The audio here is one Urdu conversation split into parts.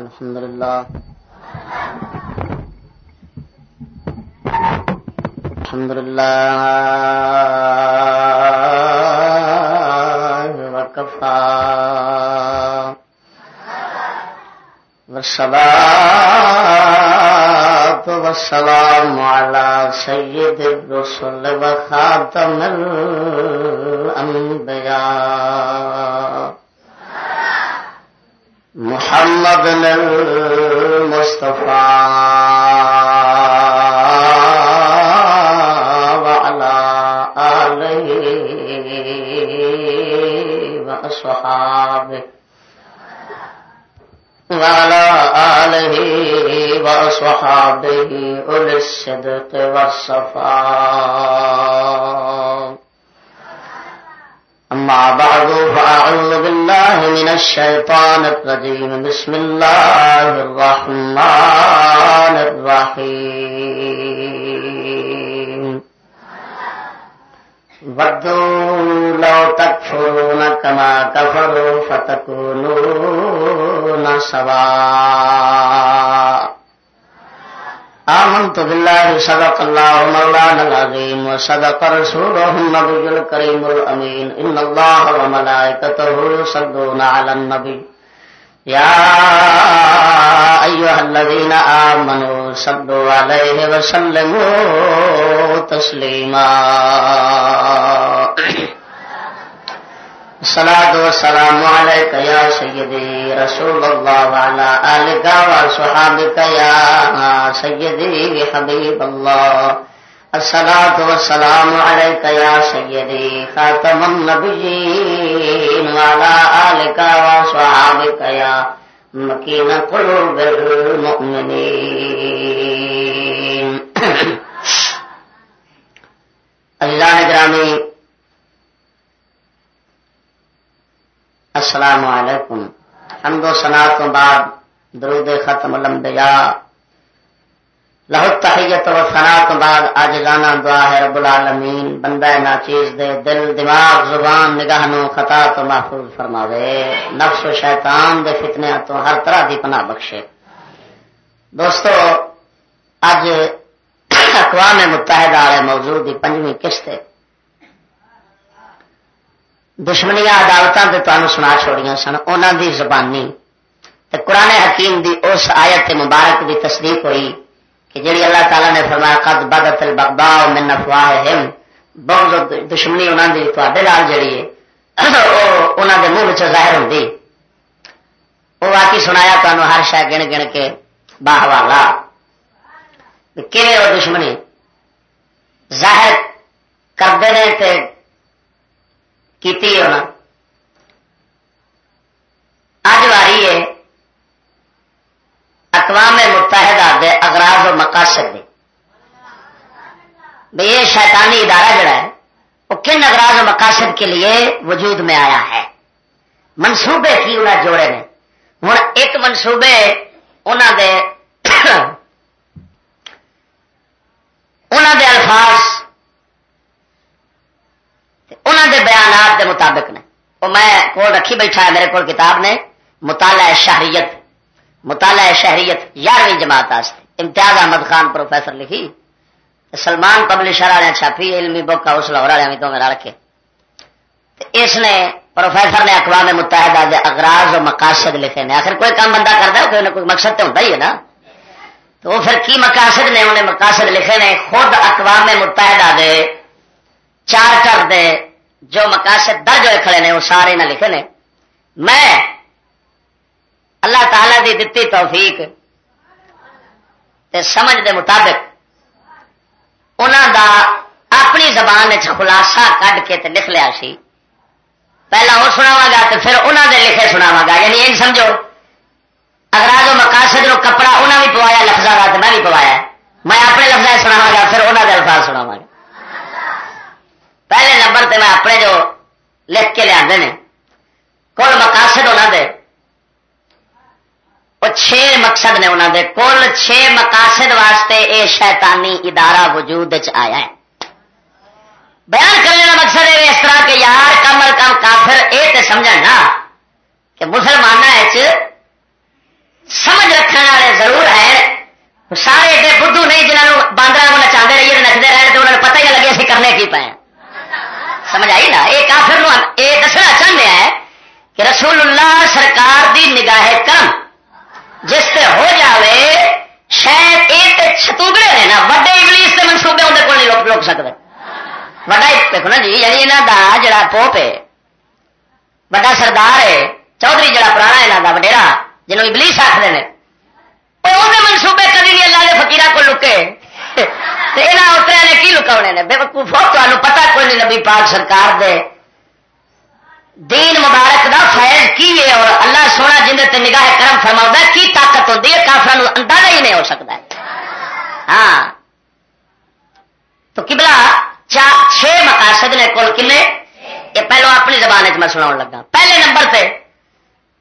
الحمد لله الحمد لله وكفى والصلاة والسلام على سيد الرسل وخاتم الأنبياء محمد المصطفى وعلى آله وأصحابه وعلى آله وأصحابه أولي الصدق والصفاء أما بعد، فأعوذ بالله من الشيطان الرجيم. بسم الله الرحمن الرحيم. ودوا لو تكفرون كما كفروا فتكونون سواء. آمنت بالله صدق الله مولانا العظيم وصدق رسوله النبي الكريم الأمين إن الله وملائكته يصدون على النبي يا أيها الذين آمنوا صدوا عليه وسلموا تسليما الصلاة والسلام عليك يا سيدي رسول الله وعلى آلك وصحابك يا سيدي حبيب الله الصلاة والسلام عليك يا سيدي خاتم النبيين وعلى آلك وصحابك يا مكين قلوب المؤمنين اللہ نگرامی السلام علیکم۔ حمد و سنا تو بعد درود ختم الانبیاء۔ لہو تحیت و سنا تو بعد آج لانا دعا ہے رب العالمین۔ بندہ ناچیز دے دل، دماغ، زبان، نگاہ نو خطا تو محفوظ فرماوے۔ نفس و شیطان دے فتنے تو ہر طرح دی پناہ بخشے۔ دوستو اج اقوام متحدہ والے موضوع دی پنجویں قسط ہے۔ دشمنیاں عدالتوں سے تمہیں سنا چھوڑیاں سن انہوں دی زبانی تے قرآن حکیم دی اس آیت مبارک دی تصدیق ہوئی کہ جڑی اللہ تعالیٰ نے فرمایا قد بدت البغضاء من افواہہم بغض دشمنی انہوں دی تواڈے نال جڑی ہے انہوں دے منہ وچ ظاہر ہوندی وہ واقعی سنایا تمہیں ہر شے گن گن کے باہ والا کہ وہ دشمنی ظاہر کرتے ہیں تے کیتی ہونا اج واری ہے اقوام متحدہ دے اغراض و مقاصد دے بھئی یہ شیطانی ادارہ جڑا ہے وہ کن اغراض و مقاصد کے لیے وجود میں آیا ہے منصوبے کی انہیں جوڑے نے ہوں ایک منصوبے انہوں دے انہوں دے الفاظ انہوں دے بیانات دے مطابق نے۔ وہ میں کول رکھی بیٹھا ہے، میرے کو کتاب نے۔ مطالعہ شہریت مطالعہ شہریت یارویں جماعت آستے امتیاز احمد خان پروفیسر لکھی۔ سلمان پبلشر والے چھاپی، علمی بک ہاؤس لاہور والے تو میرا رکھے اس نے پروفیسر نے اقوام متحدہ دے اغراض و مقاصد لکھے نے۔ آخر کوئی کام بندہ کرتا ہے، کوئی نہ کوئی مقصد تو ہوتا ہی ہے نا۔ تو وہ پھر کی مقاصد نے انہیں مقاصد لکھے نے؟ خود اقوام متحدہ دے چارٹر دے جو مقاصد درج ہوئے کھڑے نے، وہ سارے نہ لکھے نے۔ میں اللہ تعالی دی دتی توفیق تے سمجھ دے مطابق انہوں دا اپنی زبان خلاصہ کڈ کے تے لکھ لیا سی۔ پہلا وہ سناوا گا تو پھر انہوں دے لکھے سناوا گا۔ یعنی یہ سمجھو اگر و مقاصد نو کپڑا انہیں بھی پوایا لفظہ کا تو میں بھی پوایا۔ میں اپنے لفظ سناوا گا، پھر انہوں دے الفاظ سناوا گا۔ پہلے نمبر تے میں اپنے جو لکھ کے لیا کل مقاصد انہوں دے۔ وہ چھ مقصد نے انہوں دے۔ کل چھ مقاصد واسطے اے شیطانی ادارہ وجود آیا ہے۔ بیان کرنے کا مقصد ہے اس طرح کہ یار کم از کم کافر یہ تو سمجھ نا کہ مسلمان سارے ایڈے بدھو نہیں جنہوں باندر کو نچا رہیے نچتے رہے تو انہوں نے پتہ ہی لگے اسی کرنے کی پائے سمجھ آئی نا؟ یہ کافر یہ دسنا چاہتے ہیں کہ رسول اللہ سرکار دی نگاہ کرم جس سے ہو جاوے، شاید یہ چھتوگڑے نے نا، وڈے انگلش کے منصوبے اندر کو نہیں روک روک سکتے وڈا دیکھو نا جی یعنی یہاں کا جڑا پوپ ہے، وڈا سردار ہے، چودھری جڑا پرانا یہاں کا وڈیرا جنوب ابلیس آخر نے منصوبے کدی نہیں اللہ کے فکیر کو لکے۔ یہاں اتریا نے کی لکا نے بے وقوف تمہیں پتا کوئی نہیں نبی پاک سرکار دے دین مبارک دا فیض کی ہے اور اللہ سونا جن تے نگاہ کرم فرما کی طاقت ہوتی ہے کافر اندازہ ہی نہیں ہو سکتا ہے ہاں تو کبلا چھ مقاصد نے کل کنے یہ پہلو اپنی زبان میں سنا لگا پہلے نمبر پہ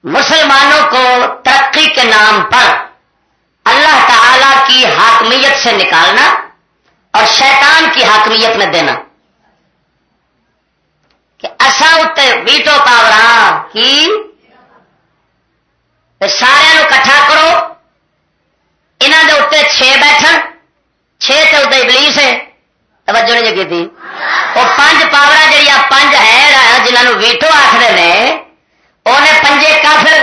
مسلمانوں کو ترقی کے نام پر اللہ تعالی کی حاکمیت سے نکالنا اور شیطان کی حاکمیت میں دینا کہ اصا اتنے ویٹو پاور کی سارا کٹھا کرو۔ یہاں کے اتنے چھ بیٹھ چھ تو اتنے ابلیس ہے توجہ نہیں جگی تھی۔ وہ پانچ پاور جہیا پانچ ہے جنہوں ویٹو آخر نے انہیں پنجے کافر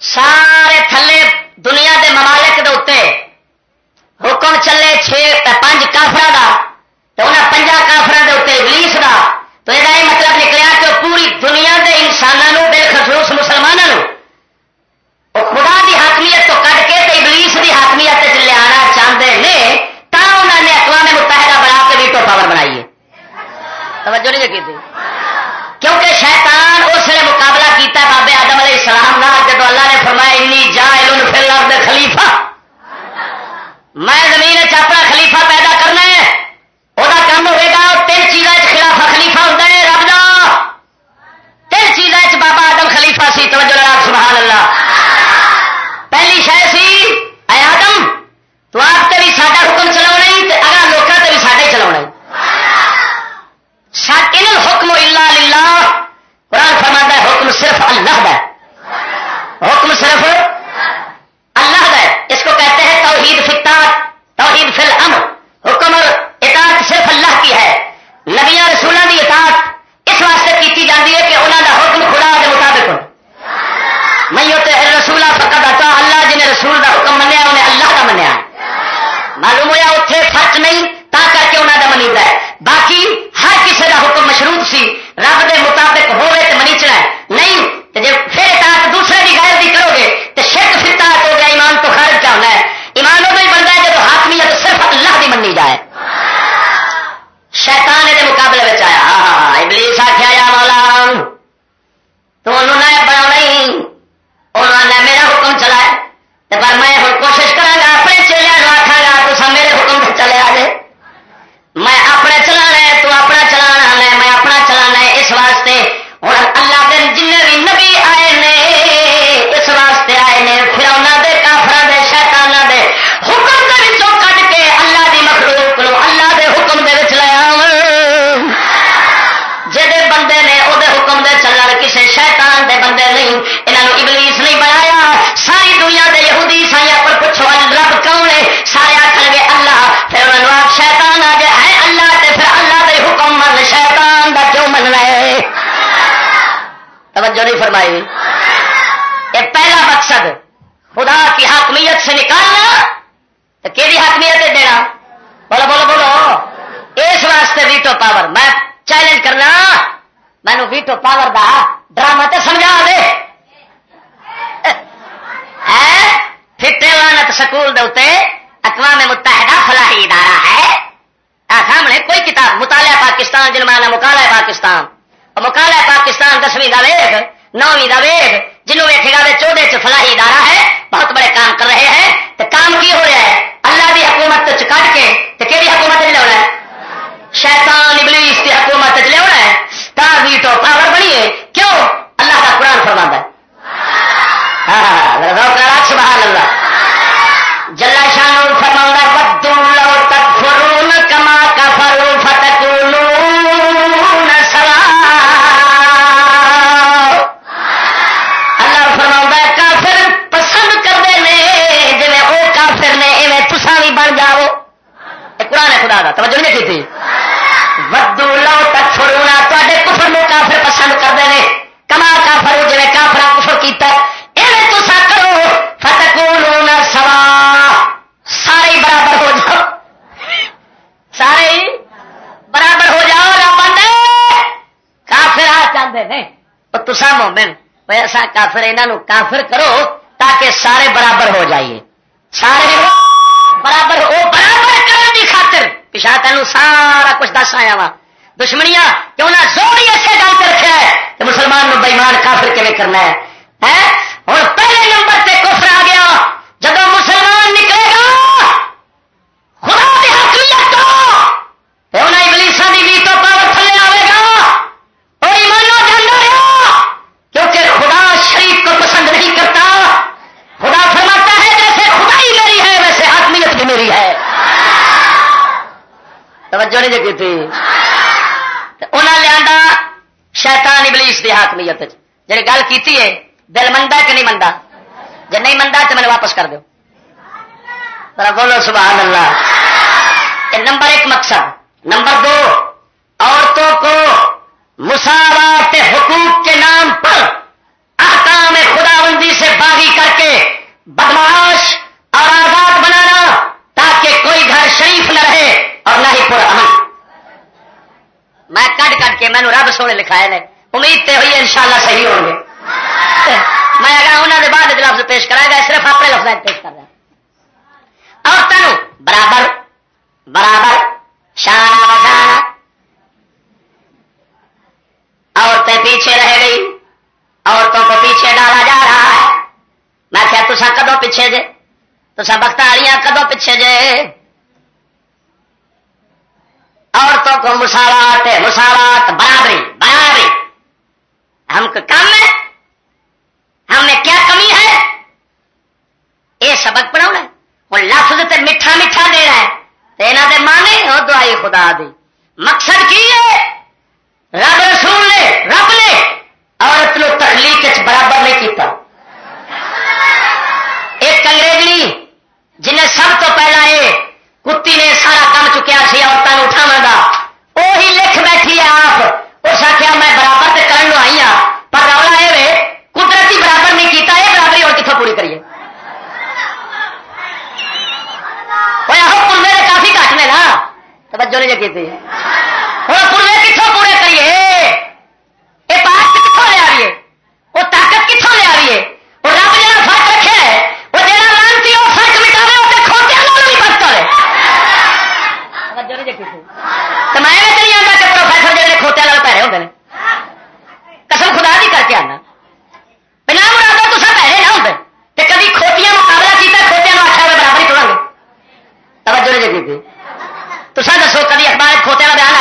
سارے تھلے دنیا دے ممالک حکم چلے چھ پانچ کافر کا توجہ نہیں فرمائی۔ یہ پہلا مقصد، خدا کی حاکمیت سے نکالنا، تو کہ حاکمیت دینا بولو بولو بولو۔ اس واسطے ویٹو پاور۔ میں چیلنج کرنا میں مینو ویٹو پاور دا ڈرامہ تو سمجھا دے۔ فٹے لانت سکول دے اقوام متحدہ فلاحی ادارہ ہے۔ سامنے کوئی کتاب، مطالعہ پاکستان جن میں مکالا پاکستان۔ مکالا پاکستان دسویں کا ویگ نویں کا ویگ جنوب ویکے گا چودہ چ فلاحی ادارہ ہے بہت بڑے کام کر رہے ہیں تو کام کی ہو رہا ہے اللہ کی حکومت چکٹ کے تو کہڑی حکومت لیا ہے شیطان ابلیس کی حکومت لیا ہے تار بھی تو پاور بنی ہے کیوں اللہ کا قرآن فرما ہے سبحان اللہ بھائی ایسا کافر یہاں کافر کرو تاکہ سارے برابر ہو جائیے۔ سارے برابر ہو، برابر کرنے کی خاطر۔ پچھا تین سارا کچھ دس آیا وا۔ دشمنیا کیوں نہ زور ہی ایسے گل کر رکھا ہے کہ مسلمان نو بےمان کافر کیون کرنا ہے؟ ہوں پہلے نمبر سے کفر آ گیا۔ جب نہیں جی کی انہیں لیا شیطان ابلیس دی حاکمیت جی گل کیتی ہے، دل منڈا کہ نہیں منڈا جی نہیں منڈا تو میں واپس کر دو بولو سبحان اللہ۔ یہ نمبر ایک مقصد۔ نمبر دو، عورتوں کو مساوات حقوق کے نام پر احکام خداوندی سے باغی کر کے بدماش کہ مینو رب سونے لکھائے نے۔ امید تو ہوئی ان شاء اللہ صحیح ہوں گے۔ میں اگر انہوں نے بعد لفظ پیش کرا گا صرف اپنے لفظ پیش کر رہا عورتوں، برابر برابر شاہ عورتیں پیچھے رہ گئی، عورتوں کو پیچھے ڈالا جا رہا ہے۔ میں کیا تصا کدو پیچھے جے؟ تو سب بخت کدو پیچھے جے؟ والوں کو مساوات ہے مساوات برابری برابری۔ ہم کو کم ہے۔ ہم میں کیا کمی ہے؟ یہ سبق پڑھاؤ ہے وہ لفظ تے میٹھا میٹھا دے رہا ہے۔ تو یہاں سے مانے اور دعائی خدا دی۔ مقصد کی ہے؟ رب رسول نے، رب نے عورت نو تخلیق برابر نہیں کیتا۔ ایک انگریزی، جنہیں سب تو پہلا یہ کتی نے سارا کام چکیا سی عورتوں اٹھاوا تو سر دسو کبھی اخبار کھوتے کا بیان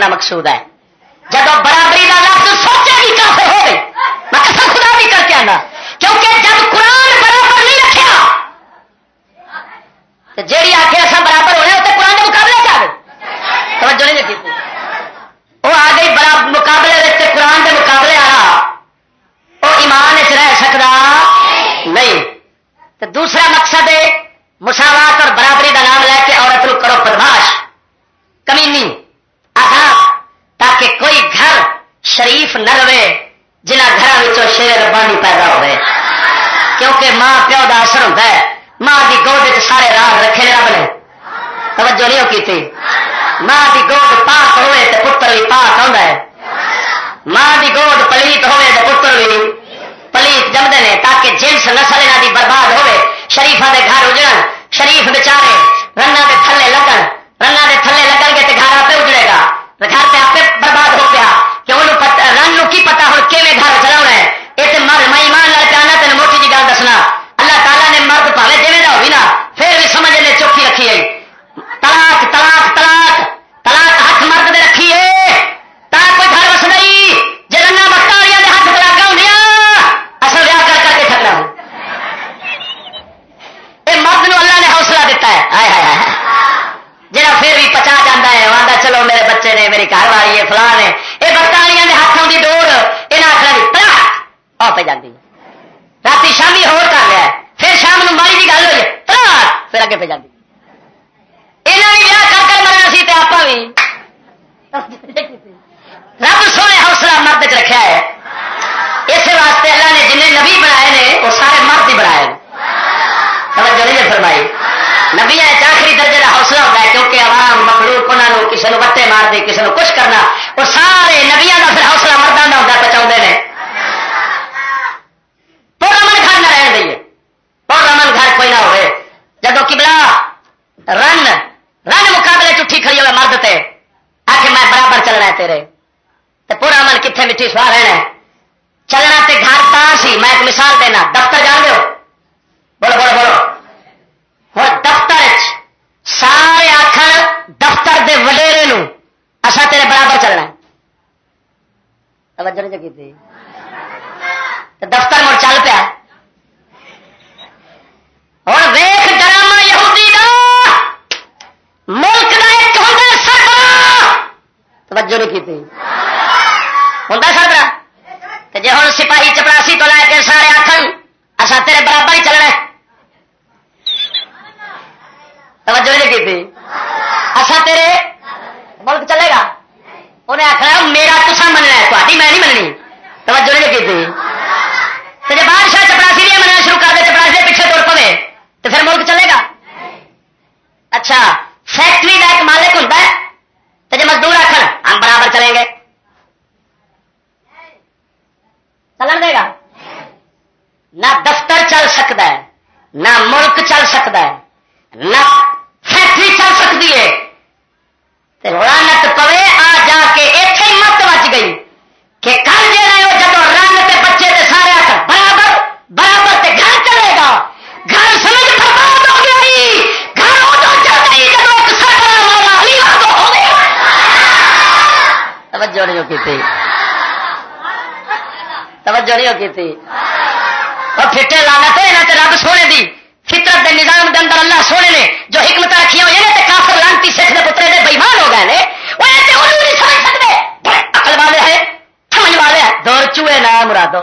کرنا مقصود ہے نہ دفتر چل سکتا ہے، نہ ملک چل سکتا ہے، نہ فیکٹری چل سکتی ہے۔ رانت پوے آ جا کے اتنے مت بچ گئی کہ کل جہاں وہ جب رنگ کے بچے کے سارے برابر برابر تے گھر چلے گا۔ گھر سمجھ برباد ہو جی۔ گئی گھر جب ایک سرکار ہو گیا۔ توجہ نہیں کی توجہ نہیں کی پھٹے لانا تو یہاں رب سونے دی۔ فطرت دے نظام دے اندر اللہ سونے نے جو حکمت رکھی ہوئی ہے کافر لانتی سکھ کے پترے کے بئیمان ہو گئے وہ نہیں سمجھ سکتے۔ اکل والے ہیں، سمجھ والے ہیں۔ دور چوئے نام مرادوں۔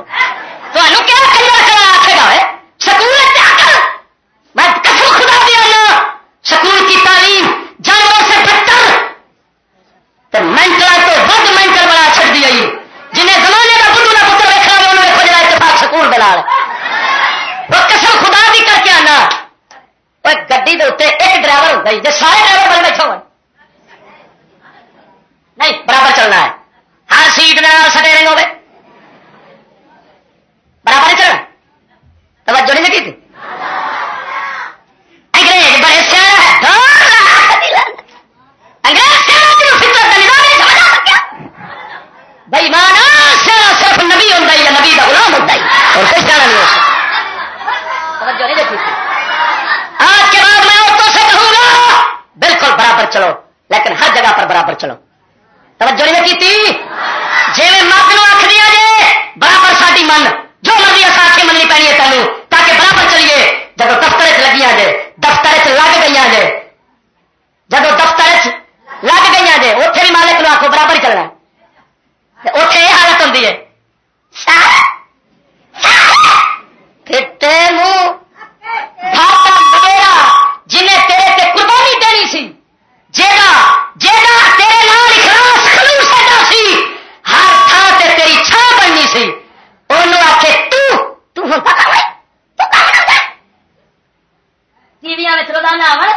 نہ آن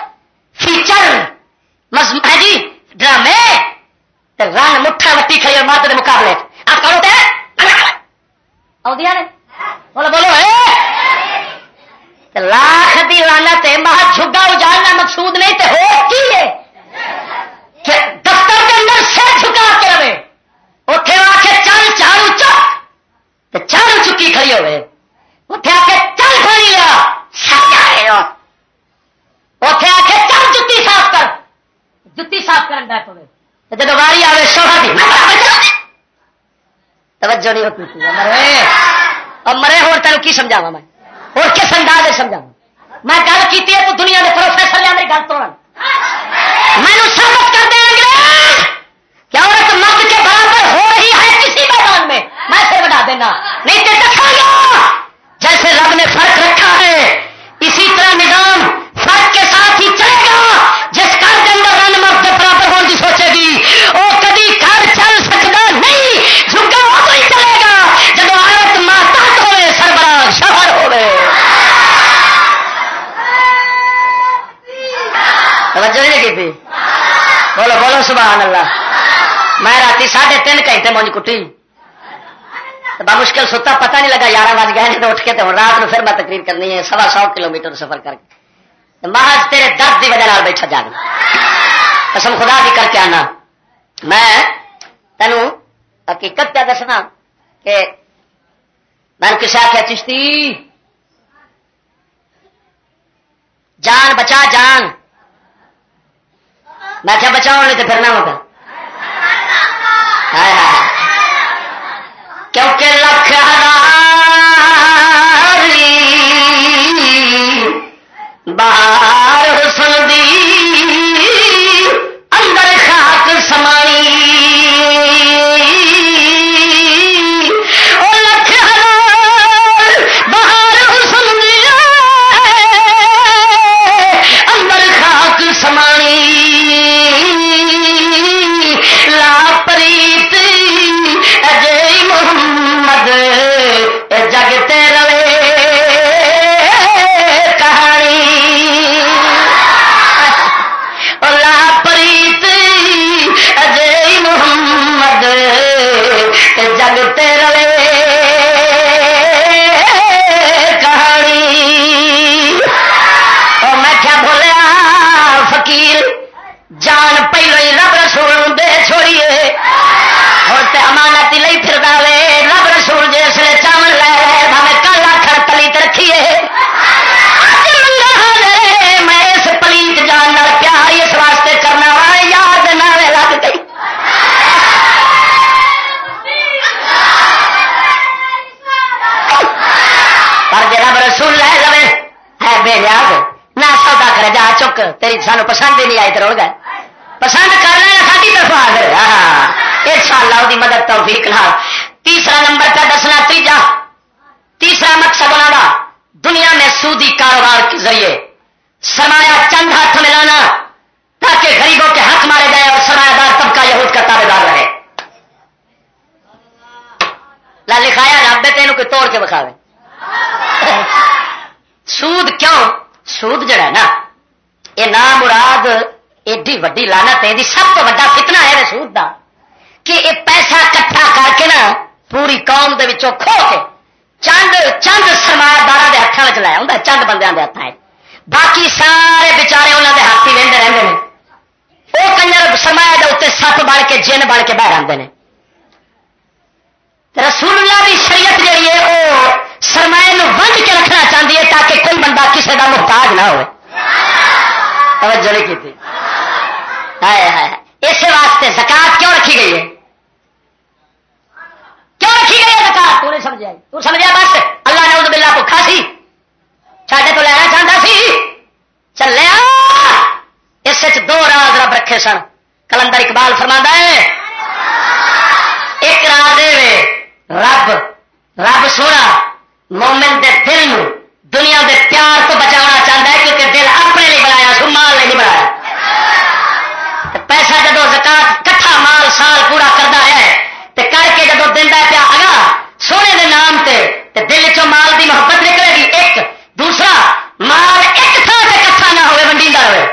فیچر ہے جی؟ ڈرامے رن مٹھا وٹی کھڑی مرد کے مقابلے. آپ کرو آدیا نے. بولو بولو. کیوں نہیں ہوتی تھی مرے اور مرے ہو تین کی سمجھا میں؟ اور کس انداز سمجھا میں گل کی تو دنیا کے پروفیسر میری گل تو میں ثابت کر دیا کیا عورت مرد کے برابر ہو رہی ہے کسی میدان میں میں پھر بنا دینا۔ نہیں تو جیسے رب نے فرق بولو سبحان اللہ۔ میں رات ساڑھے تین گھنٹے مونج کٹی۔ با مشکل ستا پتہ نہیں لگا یارہ بج گئے تو اٹھ کے تو رات میں پھر میں تقریر کرنی ہے، سوا سو کلو میٹر سفر کر کے۔ محض تیرے درد کی وجہ بیٹھا جا قسم خدا بھی کر کے آنا۔ میں تینوں حقیقت کیا دسنا کہ میں کسی آخیا چشتی؟ جان بچا جان۔ میں کیا بچاؤ نہیں تو پھر نہ ہوگا کیونکہ لکھ پسند ہی نہیں آئی تو گئے پسند کر لینا ساری طرف آ گئے۔ ہاں ان شاء اللہ وہ مدد تو نال تیسرا نمبر کا دسنا تیجا تیسرا مقصد بنا دنیا میں سودی کاروبار کے ذریعے سرمایہ چند ہاتھ میں لانا تاکہ غریبوں کے ہاتھ مارے جائے اور سرمایہ دار طبقہ یہود کا تابے دار رہے لا لکھایا رب تینوں کوئی توڑ کے بکھاوے سود کیوں سود جڑا ہے نا یہ نام مراد ایڈی وڈی لانت ہے سب تو وا فتنا ہے رسود کا کہ یہ پیسہ کٹھا کر کے نا پوری قوم دے کھو کے چند چند سرمایہ دار کے ہاتھوں میں لایا ہوں چند بندے کے ہاتھ باقی سارے بچارے انہوں کے ہاتھ ہی وہدے رہتے ہیں وہ کنجر سرمایہ کے اتنے سپ بڑھ کے جن بڑھ کے باہر آتے ہیں رسول اللہ کی شریعت جی ہے وہ سرمایہ ونڈ کے رکھنا چاہتی ہے تاکہ کوئی بندہ کسی کا محتاج نہ ہو توجہ نہیں کی اس واسطے زکات کیوں رکھی گئی ہے کیوں رکھی گئی ہے زکات تو نہیں سمجھا تو سمجھا بس اللہ نے اس بلا کو کھاسی چھاٹے تو لینا چاہتا سی چلیا اس دو راز رب رکھے سن۔ کلندر اقبال فرما ہے، ایک راز رب رب سونا، مومن دے دل نو، دنیا دے پیار تو بچا چاہتا ہے کیونکہ دل اپنے لیے بنایا سو مال نہیں بنایا۔ پیسہ جدو زکات کٹھا مال سال پورا کرتا ہے تو کر کے جدو دینا پیا اگا سونے دے نام تے دل چ مال دی محبت نکلے گی ایک دوسرا مال ایک تھان سے کٹھا نہ ہوئے ونڈی ہوئے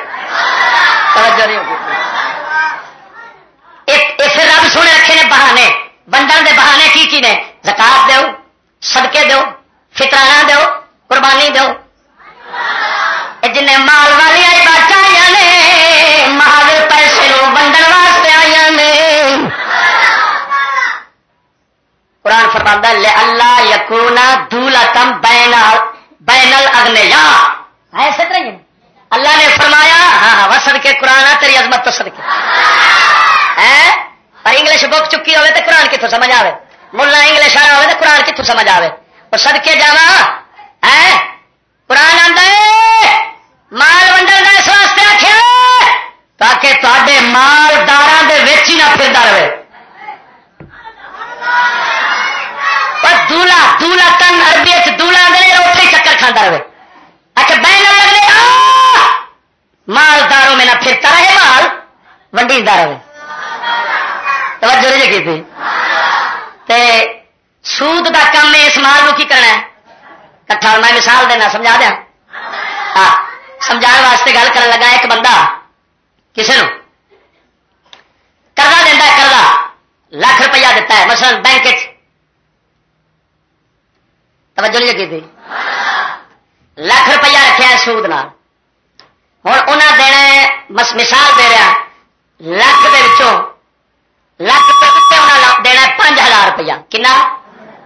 پھر رب سونے رکھے نے بہانے ونڈن دے بہانے کی نے زکات دو سدکے دو، فطرانہ دو، قربانی دو۔ جن مال والی آئی بچائی نے، مال پیسے ونڈن واسطے آئی نے۔ قرآن فرما لے اللہ یقونا دولا تم بین بینل اگنے یا ایسے طرح اللہ نے فرمایا ہاں ہاں وسد کے قرآن تیری عظمت تو سد کے پر انگلش بک چکی ہوئے تو قرآن کتوں سمجھ آئے ملا انگلش آیا ہوئے تو قرآن کتوں سمجھ آئے اور سدکے جانا قرآن آدھا مال ونڈن کا اس واسطے آخیا تاکہ تے مالدار ہی نہ پھرتا رہے۔ پر دولا دولا تن اربی دولا دے اتنے چکر کھانا رہے۔ اچھا بہن لگے مالداروں میں نہ پھرتا رہے، مال ونڈی رہے۔ توجہ نہیں جی کی تھی؟ تے سود کا کام اس مال کو کی کرنا ہے؟ کٹھا میں مثال دینا، سمجھا دیا؟ ہاں سمجھا واسطے گل کر لگا ایک بندہ کسی نے کرزا دینا کرزا لاکھ روپیہ دیتا ہے، مثلا بینک توجہ نہیں کی تھی؟ لاکھ روپیہ رکھا ہے سود نال۔ ہوں انہیں دینا مثال دے رہا لاکھ کے لاکھ انہیں دینا پانچ روپیہ کنا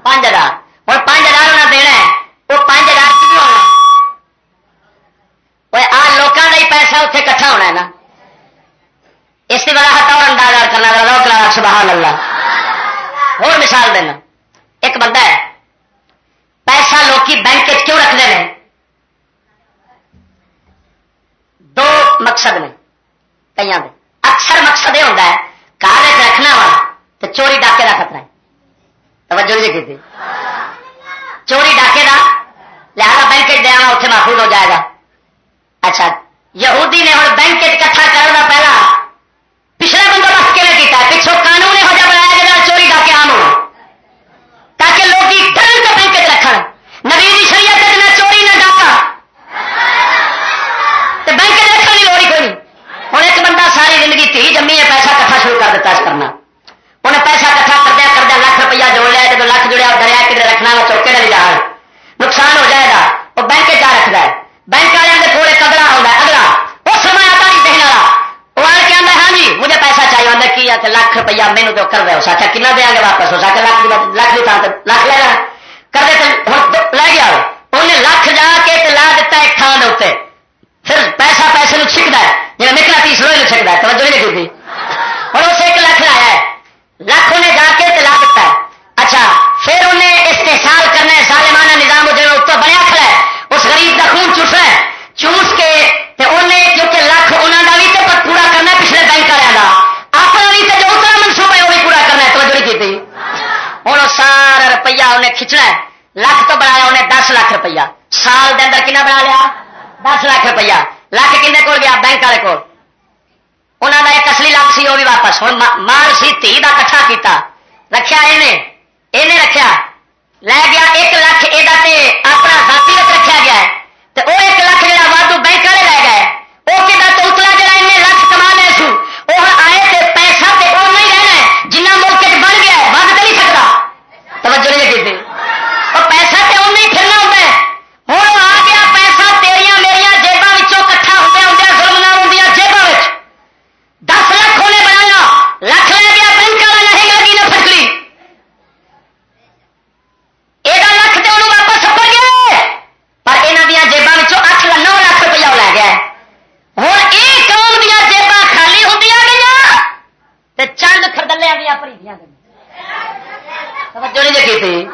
پانچ ہزار ہوں پانچ ہزار انہیں دینا ہے وہ پانچ ہزار کتنا ہونا آ لوگوں کا ہی پیسہ اتنے کٹھا ہونا ہے نا اس کی وجہ ہٹا اندازہ کرنا لوگ سبحان اللہ اور مثال دینا ایک بندہ ہے پیسہ لوکی بینک کیوں رکھتے ہیں دو مقصد نے کئی اکثر مقصد یہ ہوتا ہے کاغذ رکھنا وا تو چوری ڈاکے کا خطرہ ہے توجہ نہیں کی چوری ڈاکے دا، لہذا بینکٹ دیا اتنے محفوظ ہو جائے گا۔ اچھا یہودی نے ہوں بینکٹ کٹھا کرنا پہلا پچھلا بندوبست کیون کیا پچھوں قانون یہو جہ بنایا جائے چوری ڈاکے آم ہو تاکہ لوگ ڈرن تو بینک رکھ نوی شریعت نہ چوری نہ ڈاکہ بینک دیکھنے کی لوڑ ہی کوئی ہوں ایک بندہ ساری زندگی تھی جمی ہے پیسہ کٹھا شروع کر دیتا اس کرنا انہیں پیسہ کٹھا کردیا کردیا لاکھ روپیہ جوڑ لیا جب لکھ جڑیا دریا کدھر رکھنا وہ چوکے نہیں جا نقصان ہو جائے گا وہ بینک جا رکھتا ہے بینک والے کے تھوڑے کدڑا ہوتا ہے اگلا وہ سمے آتا نہیں کہنے والا وہ آ کے آدھا ہاں جی مجھے پیسہ چاہیے آدھا کی ہے لاکھ روپیہ مینو تو کر رہے ہو سکتا کنا دیا گے واپس ہو سکتا لاکھ لاکھ کی تھان لاکھ لے گا کر دے تو لے گیا انہیں لکھ جا کے لا دیتا ایک تھان اتنے پھر پیسہ پیسے میں چھکتا ہے جب نکلا پیس تیس روز چھکتا ہے توجہ نہیں کی اور اسے ایک لکھ لایا ہے لکھ انہیں جا کے لا دیتا ہے اچھا پھر انہیں استحصال کرنا ہے سالمانہ نظام جو اتر ہے، اس غریب کا خون چوس ہے۔ چوس کے انہیں کیونکہ لکھ انہوں کا بھی تو پورا کرنا پچھلے بینک والے کا اپنا بھی تو جو اتنا منصوبہ ہے وہ بھی پورا کرنا ہے، توجہ نہیں کی ہوں سارا روپیہ انہیں کھچنا ہے۔ لکھ تو بنایا انہیں دس لاکھ روپیہ۔ سال کے اندر کنا بنا لیا؟ دس لاکھ روپیہ۔ لاکھ کھنے کو گیا؟ بینک والے کو انہوں کا ایک اصلی لاکھ سی، وہ بھی واپس۔ ہوں مال سی، تھی کا کٹھا کیتا۔ رکھا یہ رکھا لے گیا ایک لاکھ یہ اپنا ذاتی رکھا گیا ہے تو وہ ایک لاکھ جا وادو بینک والے لے گئے وہ کہ تو اتلا جا ان لاکھ کما لے سو وہ آئے تے پیسہ تے وہ نہیں رہنا ہے جنہ ملک بن گیا ہے بند تو نہیں سکتا توجہ نہیں کی اور پیسہ تے وہ نہیں پھرنا ہوتا ہے ہوں آ گیا پیسہ تیریا میرا جیبان کٹھا ہوں ہوں ظلم نہ ہوں جیبان دس لاکھ انہیں بنایا لکھ لے گیا بینک والا نہیں لگی نہ فکری یہ لکھ تو انہوں واپس سفر گیا پر یہاں دیا جیبان اٹھ نو لاکھ روپیہ لے گیا ہوں یہ قوم دیا جیبان خالی ہوں گئی چند خردلیا دیا پری دیا گئی توجہ نہیں دیکھی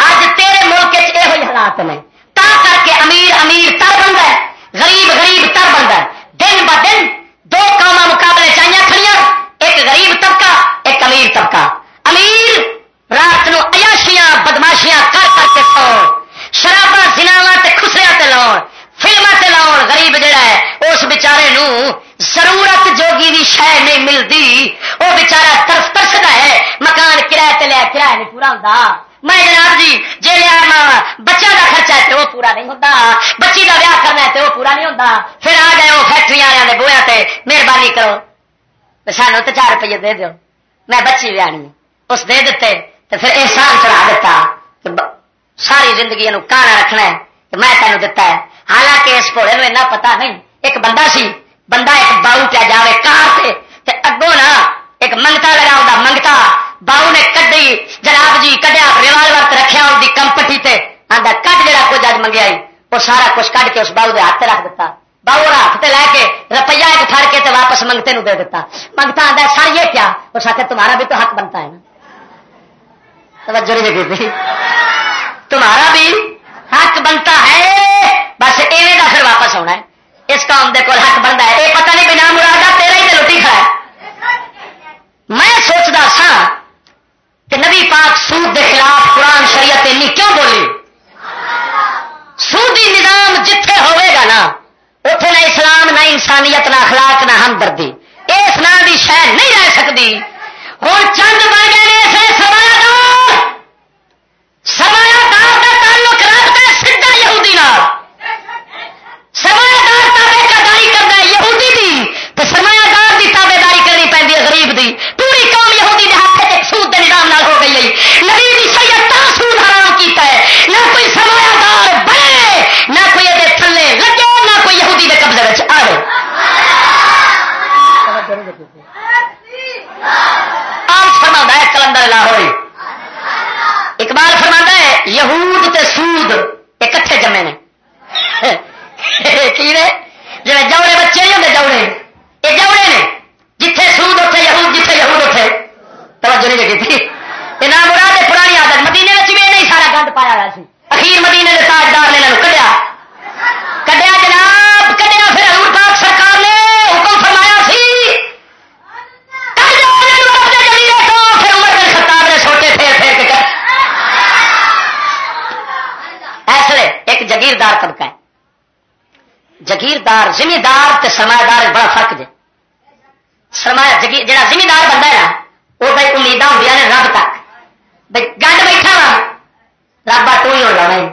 اج تیرے ملک یہ ہوئی حالات نے تا کر کے امیر امیر تر بنتا ہے غریب غریب تر بنتا ہے دن ب دن دو قوم مقابلے چاہیے کھڑی ایک غریب طبقہ ایک امیر طبقہ امیر رات نو عیاشیاں بدماشیاں کر کر کے سو شرابا سناوا خسریا تے لاؤ فلما تے لاؤ غریب جڑا ہے اس بچارے نو ضرورت جوگی دی شہ نہیں ملتی وہ بچارا ترس ترستا ہے مکان کرایہ تے لیا کرایہ نہیں پورا ہوتا میں جناب جی جی لیا بچہ کا خرچہ ہے تو وہ پورا نہیں ہوتا بچی کا ویاہ کرنا ہے تو وہ پورا نہیں ہوتا پھر آ گئے وہ فیکٹری والے بویا تے مہربانی کرو سانو تو چار روپیے دے دو میں بچی ویانی اس دے دیتے تو پھر احسان چڑھا دیتا کہ ساری زندگی نو کانا رکھنا ہے تو میں تینوں دتا ہے حالانکہ اس گھوڑے میں نہ پتا نہیں ایک بندہ سی بندہ ایک باؤ پہ جاوے کار سے اگوں نا ایک منگتا لگا ہوتا منگتا باؤ نے کڈی جناب جی کڈیا ریوالور رکھا ان کی کمپٹی سے آدھا کٹ جا کچھ اج منگیا وہ سارا کچھ کٹ کے اس باؤ کے ہاتھ رکھ دیتا باؤ ہاتھ پہ لے کے روپیہ ایک پھڑ کے واپس منگتے نو دے دیتا منگتا آدھا سر یہ کیا؟ اس آخر تمہارا بھی تو حق بنتا ہے نا۔ توجہ نہیں کی تمہارا بھی حق بنتا ہے، بس ایویں کا پھر واپس ہونا ہے۔ اس کام دے کول حق بنتا ہے۔ یہ پتہ نہیں بنا مرادہ تیرا ہی تو روٹی کھا میں سوچتا سا کہ نبی پاک سود کے خلاف قرآن شریعت کیوں بولی؟ سودی نظام جتھے ہوئے گا نا اتنے نہ اسلام، نہ انسانیت، نہ اخلاق، نہ ہمدردی۔ اس نام کی شہ نہیں رہ سکتی۔ ہوں چند بن گئے اسے سوال دار سوایا دار کا تعلق رابطہ سیدھا یہودی نال سوایا دار تابے کا دائی کرتا ہے جگیردار طبقہ ہے جگیردار زمیندار سرمایہ دار بڑا فرق جی سرمایہ جڑا زمیندار بندہ ہے نا وہ بھائی امید ہوں نے رب تک بھائی گنڈ بیٹھا وا رب تو ہی ہونا ہے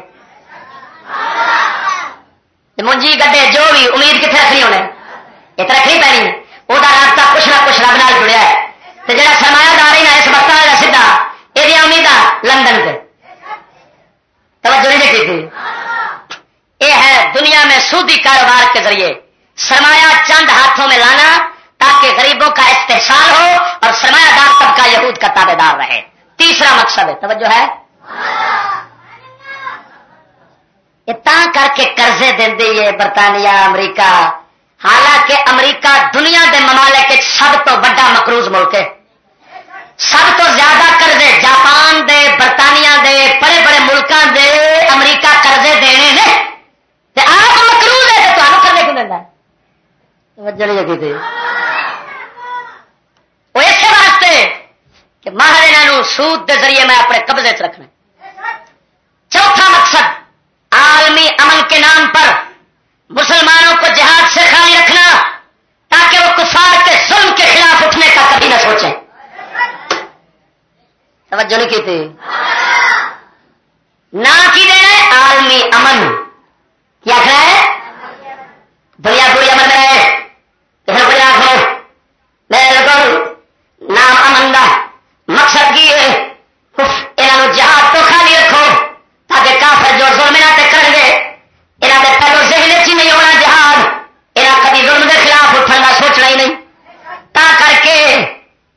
منجی گڈے جو بھی امید کتنے رکھنی ہونے یہ تو رکھنی پینی وہ رابطہ کچھ نہ کچھ رب نال جڑیا ہے تو جڑا سرمایہ دار ہی نا اس وقت والا سیدھا یہ امید لندن سے توجہ نہیں کی یہ ہے دنیا میں سودی کاروبار کے ذریعے سرمایہ چند ہاتھوں میں لانا تاکہ غریبوں کا استحصال ہو اور سرمایہ دار طبقہ یہود کا تابے دار رہے تیسرا مقصد ہے توجہ ہے یہ کر کے قرضے دے برطانیہ، امریکہ۔ حالانکہ امریکہ دنیا دے ممالک سب تو بڑا مقروض ملک ہے۔ سب تو زیادہ قرضے جاپان دے، برطانیہ دے، بڑے بڑے ملکوں دے امریکہ قرضے دینے نے آپ مقروض ہے تو کرنے کیوں دینا توجہ تھی وہ اسی واسطے کہ مہاراجا سود کے ذریعے میں اپنے قبضے چ رکھنا چوتھا مقصد عالمی امن کے نام پر مسلمانوں کو جہاد سے خالی رکھنا تاکہ وہ کفار کے ظلم کے خلاف اٹھنے کا کبھی نہ سوچیں توجہ نہیں کی تھی نہ کی دے عالمی امن کیا ہے بڑھیا بڑی امن رہے بڑھیا میں نام امن کا مقصد کی ہے یہاں جہاد تو خالی رکھو تاکہ کافر جو ظلم نہ کر گے یہاں کے پہلو ذہن چ نہیں ہونا جہاد یہاں کبھی ظلم کے خلاف اٹھنے کا سوچنا ہی نہیں تا کر کے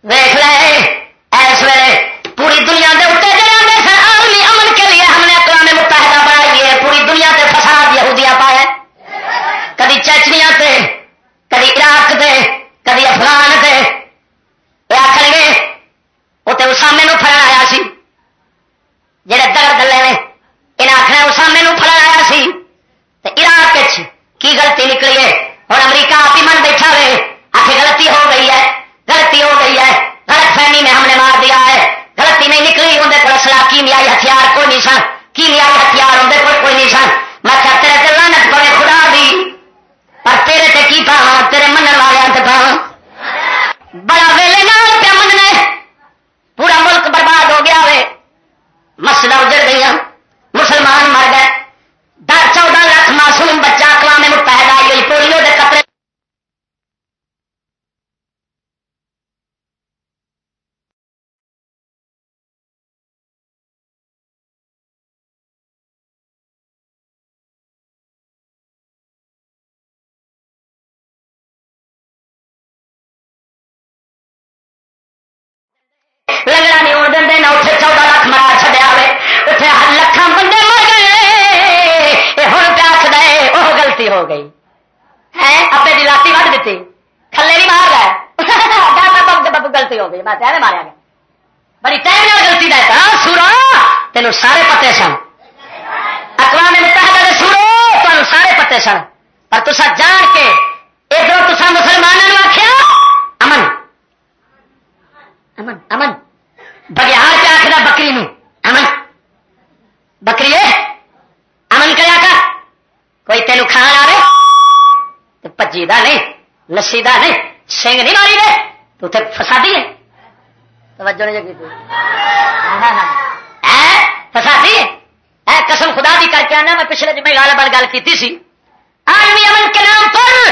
ویخ لے اس ویلے پوری دنیا کے اتنے جڑے سر عالمی امن کے لیے ہم نے اقوام متحدہ بنائی ہے پوری دنیا کے فساد یہودیاں پائے کدی چچنیا سے کدی عراق سے کدی افغان سے یہ آخر گے وہ تو اسامے فرن آیا سی جہے دل دلے نے انہیں آخر اسامے فرن آیا سی عراق کی غلطی نکلی ہے اور امریکہ آپ ہی من بیٹھا ہوئے آخر غلطی ہو گئی ہے غلطی ہو گئی ہے غلط فہمی میں ہم نے مار دیا ہے غلطی نہیں نکلی اندر کو اصلا کیمیائی ہتھیار کوئی نہیں سن کیمیائی ہتھیار اندر کو کوئی نہیں سن میں کیا تیرے تے لانت پڑے خدا دی پر تیرے تے کی پاوا تیرے من والے تے پاوا بڑا ویلے نال پہ مننے پورا ملک برباد ہو گیا ہوئے مسجد اجڑ گئی مسلمان مر گئے دس چودہ لاکھ معصوم بچہ اقوام متحدہ آئی ہوئی پولیو کے قطرے لگڑا نہیں ہونے دیں نہ اتنے چودہ لاکھ مرا چڑیا ہوئے اتنے لکھان بندے مر گئے ہوں پیاس دے وہ گلتی ہو گئی ہے ابے کی لاتی وڈ دیتی تھلے نہیں مار گئے بابو گلتی ہو گئی میں تیرے ماریا گیا بڑی ٹائم نہ گلتی دیتا سورا تینوں سارے پتے سن اقوام متحدہ سورو تمہیں سارے پتے سن پر تصا جان کے ادھر تصا مسلمانوں آخیا امن امن امن بگیار پہ آخر بکری نو امن بکری امن کرا کر کوئی تین کھان آئے تو دا نہیں لسی دا نہیں سنگ نہیں ماری دے تو اتنے فسادی ہے۔ توجہ نہیں جگی فسادی ہے۔ قسم خدا دی کر کے آنا، میں پچھلے جمعے گال بار گل کی سی۔ آدمی امن کے نام پر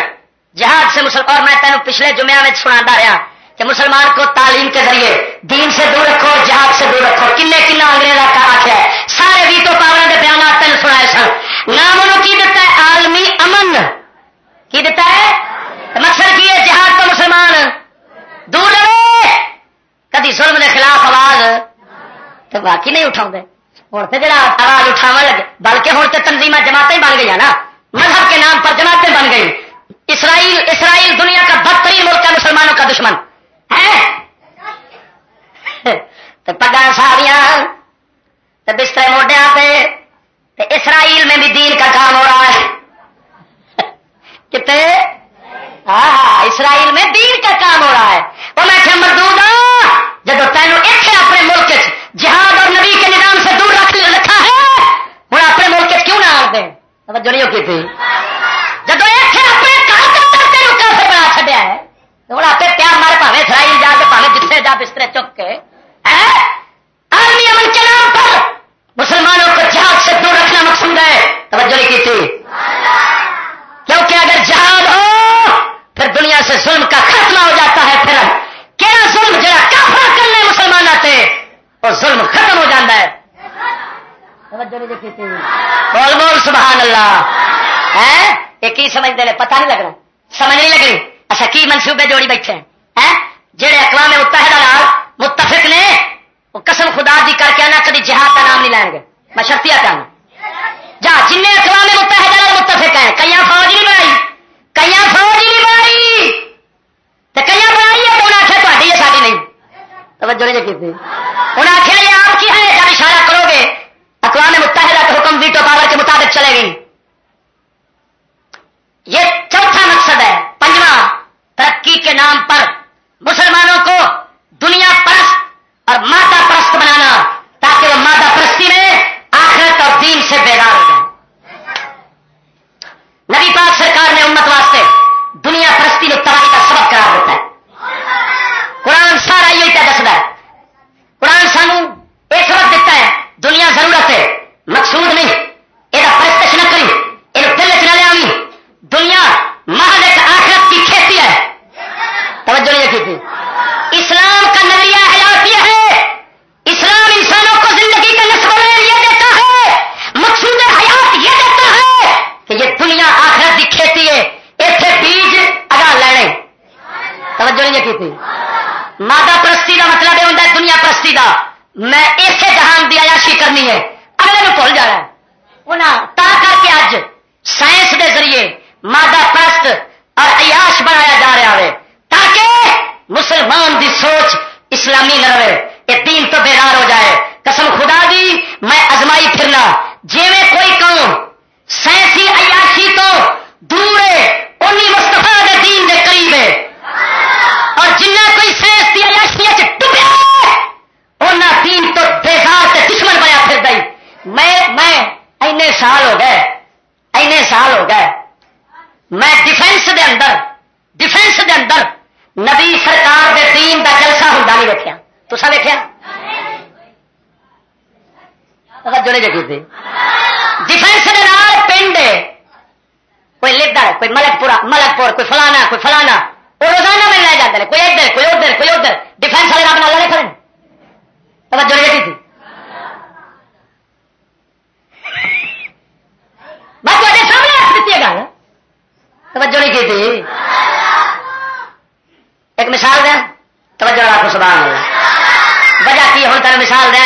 جہاد سے مسلم اور میں تینوں پچھلے جمعہ میں سنا رہا کہ مسلمان کو تعلیم کے ذریعے دین سے دور رکھو، جہاد سے دور رکھو۔ کنے کنا انگریزا کا آخیا ہے۔ سارے بھی تو پاور کے بیانات تین سنائے سن۔ نام انہوں کی دیتا ہے، عالمی امن۔ کی دیتا ہے؟ مقصد کی ہے جہاد تو مسلمان؟ دور رہے! کدی ظلم کے خلاف آواز؟ تو باقی نہیں اٹھاؤ ہوں تو جڑا آواز اٹھاو لگے، بلکہ ہوں تو تنظیم جماعتیں بن گئی نا۔ مذہب کے نام پر جماعتیں بن گئی۔ اسرائیل اسرائیل دنیا کا بدترین ملک ہے، مسلمانوں کا دشمن۔ تو پگا ساریاں تو بستر موڈیا پہ اسرائیل میں بھی دین کا کام ہو رہا ہے۔ کتنے؟ ہاں اسرائیل میں دین کا کام ہو رہا ہے۔ وہ میں کیا مردوں جب تینوں ایک اپنے ملک چ جہاد اور نبی کے نظام سے دور رکھ رکھا ہے ہوں اپنے ملک چ کیوں نہ آتے ہیں توجہ نہیں ہوتی تھی۔ جب ایک اپنے کام تینوں کافر بنا چڑیا ہے ہوں آپ پیار مارے پہ اسرائیل جا کے پہلے جتنے جا بسترے چک کے بول بول سبحان اللہ۔ یہ کی سمجھتے ہیں؟ پتہ نہیں لگنا سمجھ نہیں لگنی اچھا کی منصوبے جوڑی بیٹھے ہیں؟ جہے اقوام متحدہ لال متفق نے وہ قسم خدا دی کر کے آنا کدی جہاد کا نام نہیں لائیں گے۔ میں شرطیا کہ جا جن اقوام متحدہ لال متفق ہیں کئی فوج نہیں بنائی؟ کئی فوج نہیں بنائی؟ کئی بنائی ہے؟ تو انہیں آخر تاری ہے ساری نہیں۔ توجہ نہیں کی حکم دی ٹو پاور کے مطابق چلے گئی توجہ نہیں دیکھی ڈیفینس کے نام پنڈ کوئی لیڈر کوئی ملک پورا ملک پور کوئی فلانا کوئی فلانا وہ روزانہ ملنا جاتے ہیں کوئی ادھر کوئی ادھر کوئی ادھر ڈیفینس والے رب نال کھڑے توجہ نہیں دیکھی دیتی توجہ نہیں کی تھی ایک مثال دیں توجہ وجہ کی ہوں مثال دیا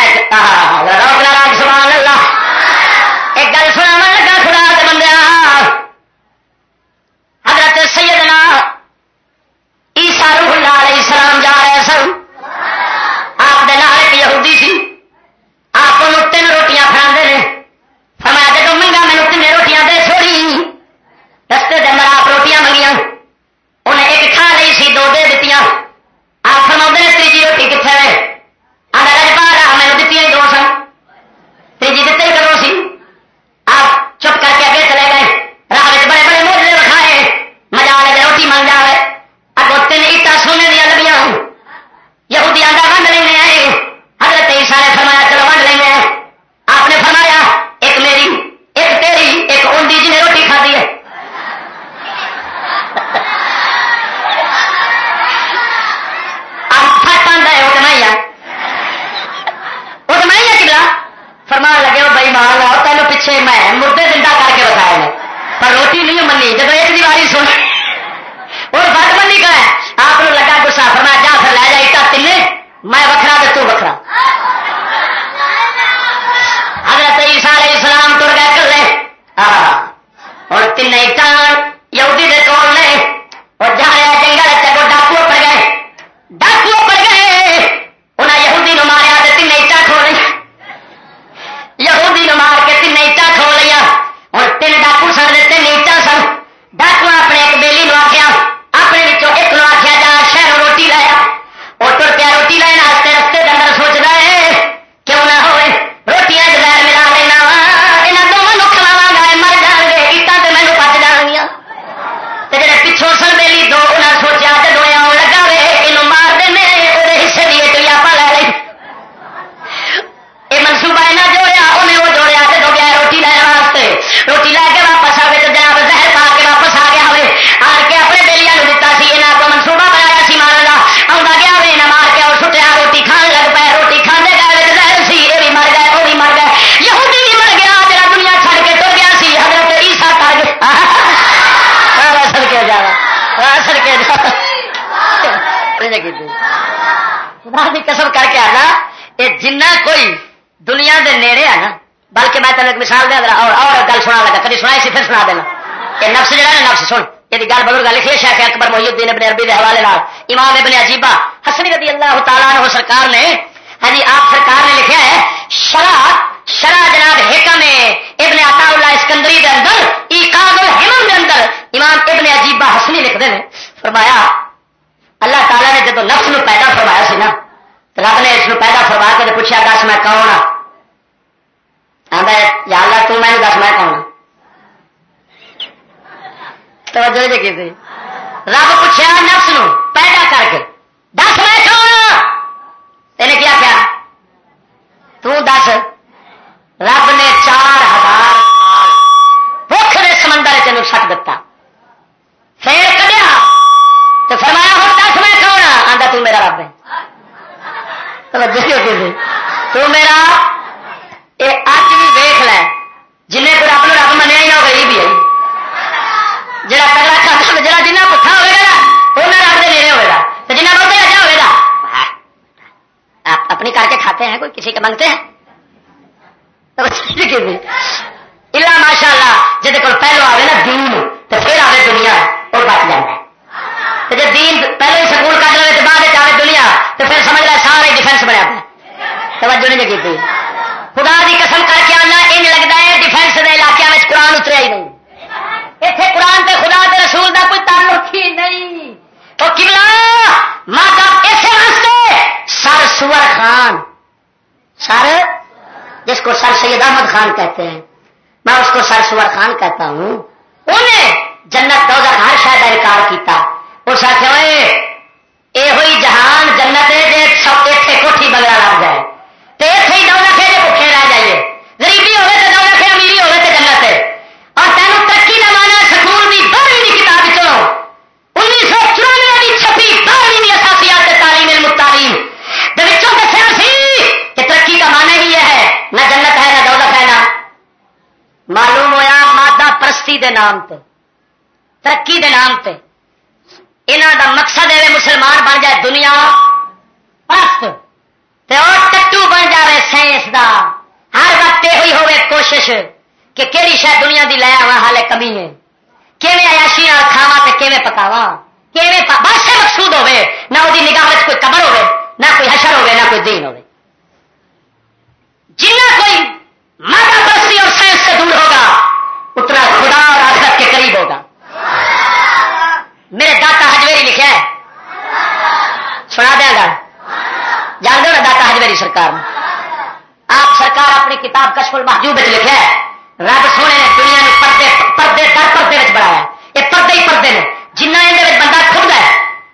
سن۔ یعنی یہ گل بزرگ لکھی ہے شیخ اکبر محی الدین ابن عربی کے حوالے لال امام ابن عجیبہ حسنی رضی اللہ تعالیٰ عنہ سرکار نے ہاں جی آپ سرکار نے لکھا ہے شرح شرح جناب حکم ابن عطا اللہ اسکندری دے اندر ایقاظ الحمم دے اندر امام ابن عجیبہ حسنی لکھتے ہیں۔ فرمایا، اللہ تعالیٰ نے جب نفس نو پیدا فرمایا سی نا رب نے اس پیدا فرما کے پوچھا دس میں کون ہوں یا اللہ، تو میں دس میں کون ہاں؟ توجہ جی کی رب پوچھا نفس نو پیدا کر کے۔ دس میں کون؟ تین کیا کیا تو دس۔ رب نے چار ہزار بخ نے سمندر تین سٹ دتا۔ پھر کھیا تو فرمایا، ہوں دس میں کون؟ آتا تو میرا رب ہے۔ توجہ تو میرا کھاتے ہیں، کوئی کسی کے منگتے ہیں؟ اللہ ماشاء اللہ جہد کو پہلو آئے نا دین، تو پھر آئے دنیا، اور بچ جائے جب دین پہلے سکول کٹ لے، تو بعد آئے دنیا، تو پھر سمجھ لیا سارے ڈیفینس بنیا توجہ نہیں کی خدا کی قسم کر کے آنا ان لگتا ہے ڈیفینس کے علاقے میں قرآن اتریا ہی نہیں اتنے قرآن تے خدا کے رسول کا کوئی تعلق ہی نہیں تو کملا ماتا اسے واسطے سر سور خان سر جس کو سر سید احمد خان کہتے ہیں۔ میں اس کو سر سور خان کہتا ہوں۔ انہیں جنت دو ہر شاید انکار کیتا۔ اس آخر نام تے، ترقی دے نام تے۔ یہاں دا مقصد ہے مسلمان بن جائے دنیا پست اور ٹٹو بن جائے سائنس دا۔ ہر وقت یہ ہوئے کوشش کہ کہڑی شاید دنیا دی لیا وا ہالے کمی ہے کیویں عیاشی کھاوا تے کیویں پکاوا کیویں بادشاہ مقصود ہوے نہ وہ نگاہ کوئی قبر ہوے نہ کوئی حشر ہوے نہ کوئی دین ہوے جنہ کوئی مادہ پرستی اور سائنس سے دور ہوگا اتنا خدا اور آخرت کے قریب ہوگا میرے داتا ہجویری لکھا ہے سنا دیا گا جان دو نا داتا ہجویری سرکار آپ سرکار اپنی کتاب کشف المحجوب لکھا ہے۔ رب سونے نے دنیا نے پردے پردے در پردے بنایا یہ پردے ہی پردے نے۔ جنہ اندر بندہ کھلتا ہے،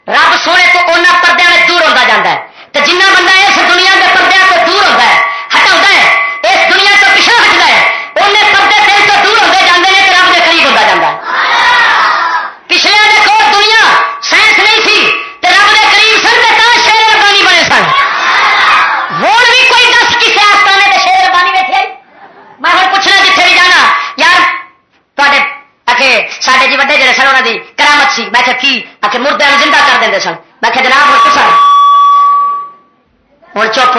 رب سونے تو انہیں پردے میں دور ہوتا جاتا ہے۔ تو جنہ بندہ اس دنیا کے پردے کو دور ہوتا ہے ہٹا ہے اس دنیا تو پچھا ہٹتا ہے انہیں پردے دل تو دور ہوتے جاتے ہیں رب کے قریب ہوتا جاتا ہے پچھلے دیکھو دنیا سائنس نہیں تھی تو رب کے قریب سن تو شیر ربانی بنے سن وہ بھی کوئی دس کسی آستانے کے شیر ربانی بیٹھے میں ہر پوچھنا جتنے بھی جانا یار تے سارے جی وڈے جڑے سن انہوں کی کرامت سی میں کی آ کے مردے زندہ کر دیں سن۔ میں کہ جناب ہوں کسا ہوں چپ۔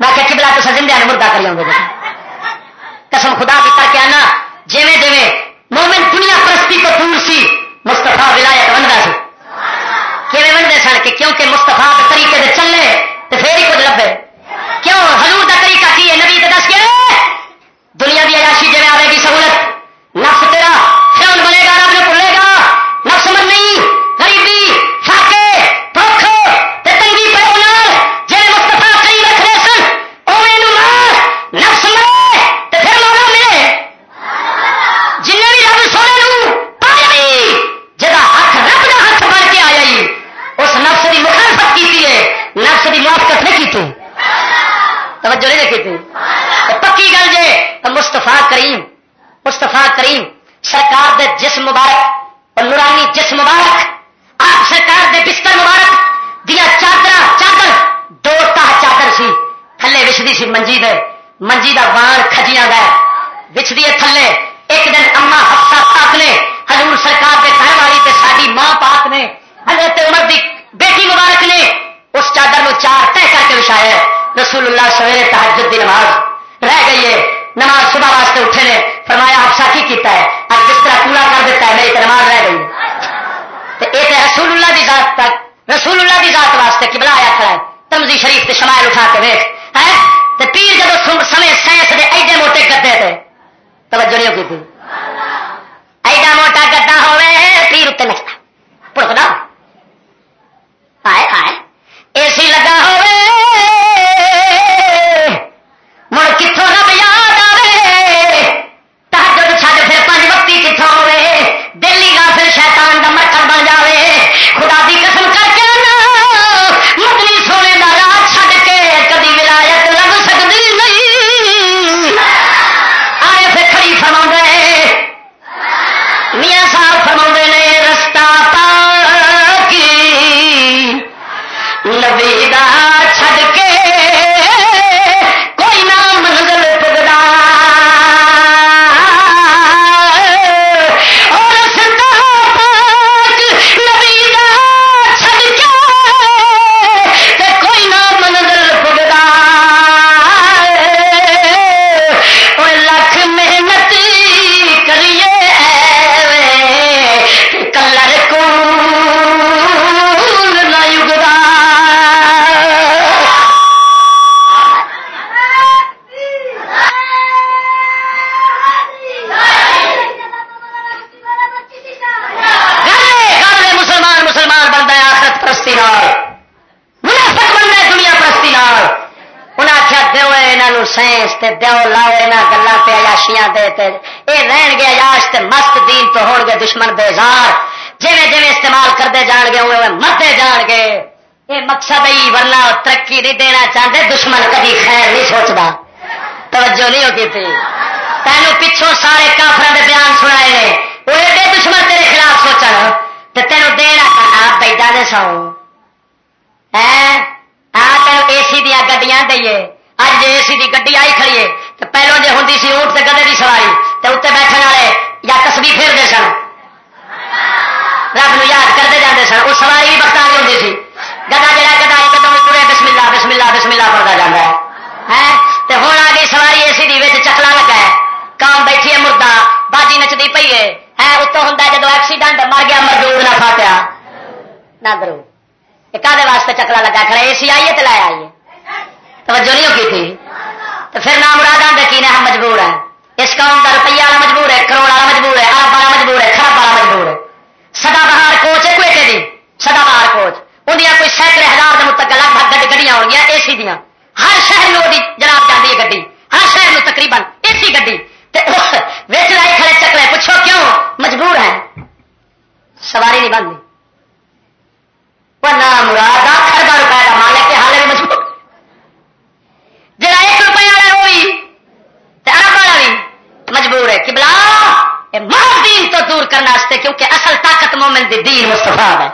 میں کہ بلا تو زندہ مردہ کری آؤں گے۔ قسم خدا کی کر کے آنا۔ جیویں جیویں مومن دنیا پرستی کو دور سی مستفا ولایت بنتا سی۔ کیون بنتے سن کہ کیونکہ مستفا کے طریقے سے چلے تو پھر ہی کچھ لبے۔ کیوں؟ ترقی نہیں دینا چاہتے، دشمن کبھی خیر نہیں سوچتا۔ توجہ نہیں ہوتی تھی۔ تینوں پچھوں سارے کافر کے بیان سنائے نے۔ وہ ایڈے دشمن تیرے خلاف سوچن۔ تو تینوں دینا آپ بیٹا دے سو۔ آ تین اے سی دیا گڈیاں دئیے۔ اج اے سی دی گی آئی کھڑیے تو ہوں جب ایکسیڈنٹ مر گیا مزدور نہ فاتیا نہ درو کدے واسطے چکلا لگا کھڑا اے سی آئیے تو لایا آئیے توجہ نہیں ہوگی تھی تو پھر نام مراد آدھے کی ہم مجبور ہے اس قوم کا روپیہ والا مجبور ہے کروڑ والا مجبور ہے آپ والا مجبور ہے خراب والا مجبور ہے سدا بہار کوچ ہے کوئی دی سدا بہار کوچ اندیا کوئی سینکڑے ہزار کے متک لگ بھگ گڈیاں ہو گیا اے سی دیا ہر شہر میں وہ جناب جاتی ہے گی ہر شہر میں تقریباً اے سی گی ویچ لائی مجبور ہے، سواری نہیں بند وہ نہ مراد ہر بار روپئے کا مالک کے حال میں مجبور جہاں ایک روپئے والا ہوئی ارب والا بھی مجبور ہے کہ بلا محدود دین تو دور کرنے کیونکہ اصل طاقت مومن دی دین مستفا ہے۔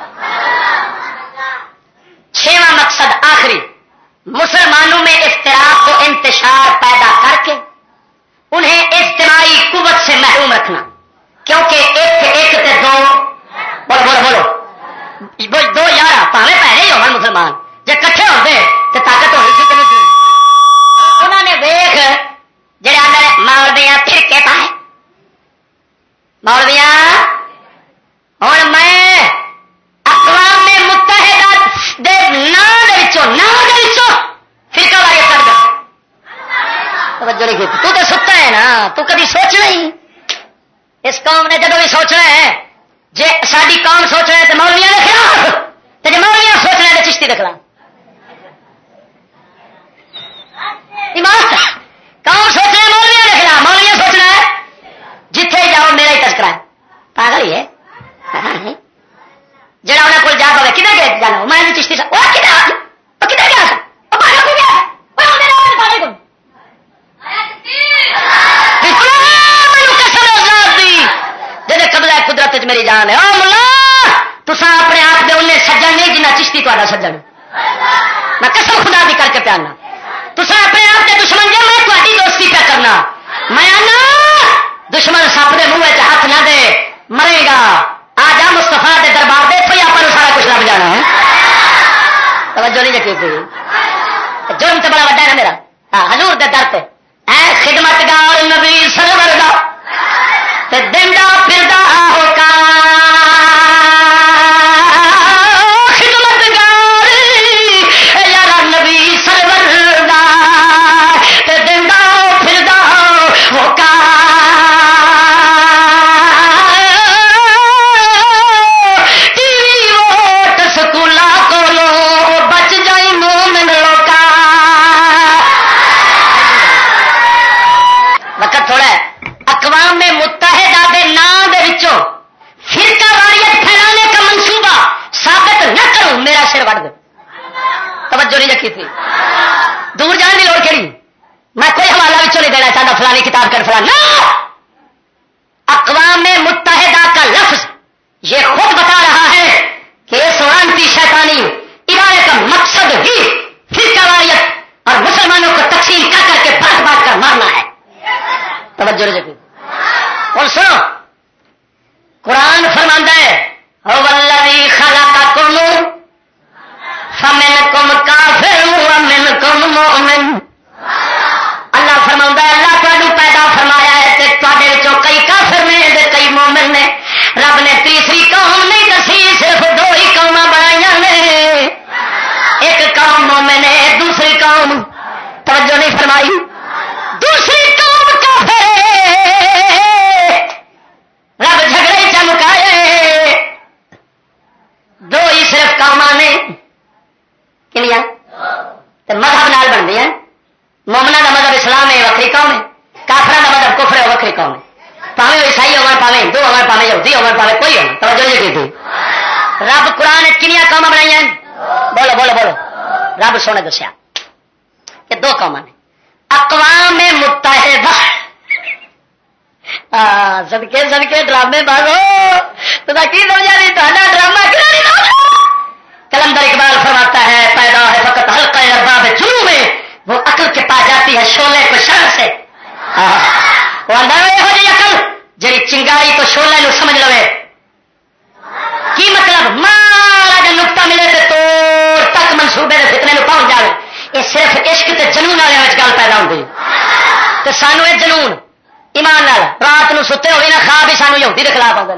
ایمان نال۔ رات نو ستے ہوئے نا خواب ہی سانو یہودی کے خلاف آتے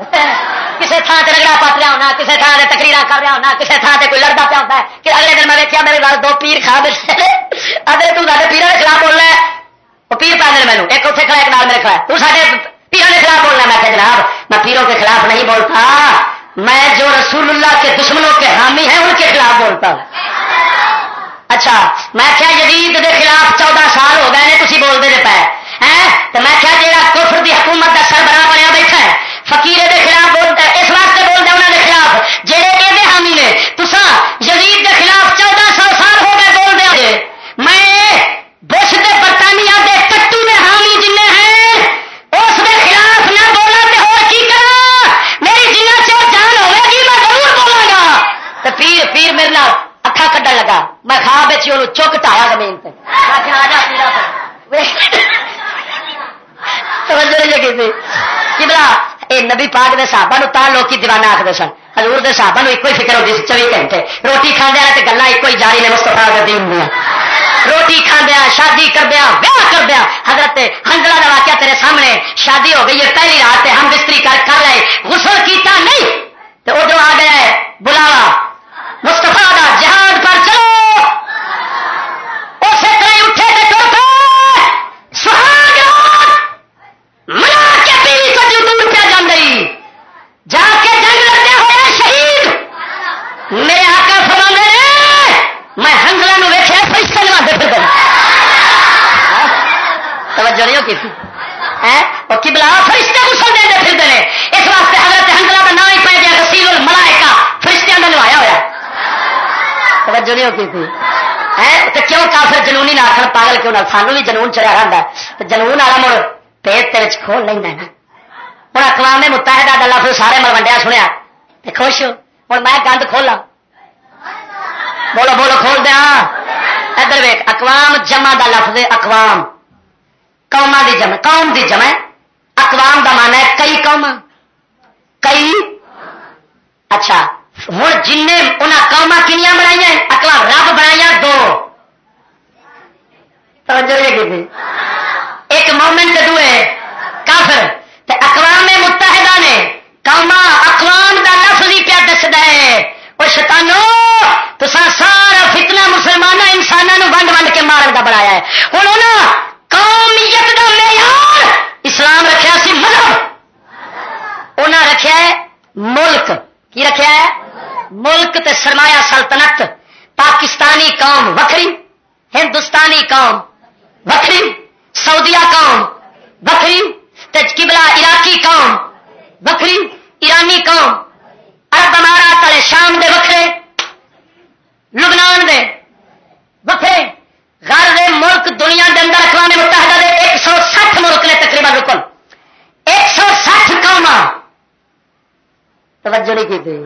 کسی تھان سے رگڑا پت رہا ہونا کسی تھان سے تقریر کر رہا ہونا کسی تھان سے کوئی لڑتا پیا ہوتا ہے۔ کہ اگلے دن میں دیکھا میرے گھر دو پیر کھا دے ادھر تے پیروں کے خلاف بولنا ہے۔ وہ پیر پہ میرے ایک اتنے کھڑا ایک نال میرے کھڑا تو سارے پیروں کے خلاف بولنا میں کہ جناب، میں پیروں کے خلاف نہیں بولتا۔ میں جو رسول اللہ کے دشمنوں کے حامی ہیں، ان کے خلاف بولتا ہوں۔ اچھا میں کیا جدید کے خلاف چودہ سال ہو گئے تھی بولتے رہے تو میں کیا جا کفر دی حکومت کا سربراہ بنیا بیٹھا ہے؟ فقیر دے خلاف بولتا ہے اس واسطے بولتا انہوں کے خلاف۔ جہے یہ حامی نے تسا جدید کے خلاف چودہ سو سال ہو گئے بول دیا میں بش کے برطانیہ کے کٹو میں حامی جن ہیں اس کے خلاف نہ بولا تو ہو کی کرا میری جنہ چو جان ہوئے گی میں ضرور بولا گا۔ تو پیر پیر میرے اکھا کڈن لگا۔ میں خواب چک ٹایا زمین پہ توجہ نہیں لگی کتنا اے نبی پاک دے صحابہ نو تا لوگ دیوانہ آخر سن۔ حضور دے صحابہ نو ایک فکر ہوتی چوبی گھنٹے۔ روٹی کھانے تے گلا ایک جاری نے مستفا کر دی روٹی کھاندیا شادی کردیا ویاہ کردیا حضرت ہنزلہ کا واقعہ تیرے سامنے، شادی ہو گئی ہے، پہلی رات ہم بستری کر کر لائے غسل کیتا نہیں تو ادھر آ گیا ہے، بلاوا۔ مستفا کا جہاد پر چلو اسی طرح اٹھے تو منا کے پیری کو جو دور پہ جان گئی جا کے جنگ لڑتے ہوئے شہید میرے آقا فرما نے میں ہنگلا نو ویچیا فرشتے نواتے پھر توجہ نہیں کی اور کبلا فرشتے غسل دے دے پھر دے اس واسطے حضرت ہنگلا کا نام ہی پہ گیا غسیل الملائکہ۔ فرشتیاں نے نوایا ہوا توجہ نہیں ہوتی تھی؟ کیوں کافر جنونی نہ آخر پاگل کیوں نہ؟ سانو بھی جنون چڑیا رہا ہے۔ جنون والا مڑ پیٹ تیرے کھول لینا نا۔ ہوں اقوام متحدہ کا لفظ سارے مرونڈیا سنیا۔ خوش ہو۔ ہوں میں گند کھولا بولو بولو، کھول دیا۔ ادھر ویک اقوام جمع دا لفظ اقوام۔ قوما دی جمع، قوم دی جمع۔ اقوام دا مانا ہے کئی قوم۔ کئی۔ اچھا ہوں جن انہیں قوما کنیا بنائی اکلا رب بنایا دو۔ ایک مومنٹ دوے کافر۔ اقوام متحدہ نے قوما اقوام کا لفظ ہی پیا دستا ہے۔ وہ شتانو تو سارا فتنا مسلمان انسانوں ونڈ ونڈ کے مارن کا بنایا ہے۔ ہوں انہوں قومیت کا معیار اسلام رکھا سی مذہب۔ انہیں رکھا ہے ملک۔ کی رکھا ہے؟ ملک تے سرمایہ سلطنت۔ پاکستانی قوم وکری ہندوستانی قوم وکری سعودیا قوم وکری تجکبلا عراقی قوم وکری ایرانی قوم۔ ارب امارات والے شام دے وکھرے۔ لبنان دے وکھرے گھر دے ملک دنیا دے اندر اقوام متحدہ دے ایک سو سٹھ ملک نے تقریباً رکن۔ ایک سو سٹھ قوم توجہ نہیں کی تھی۔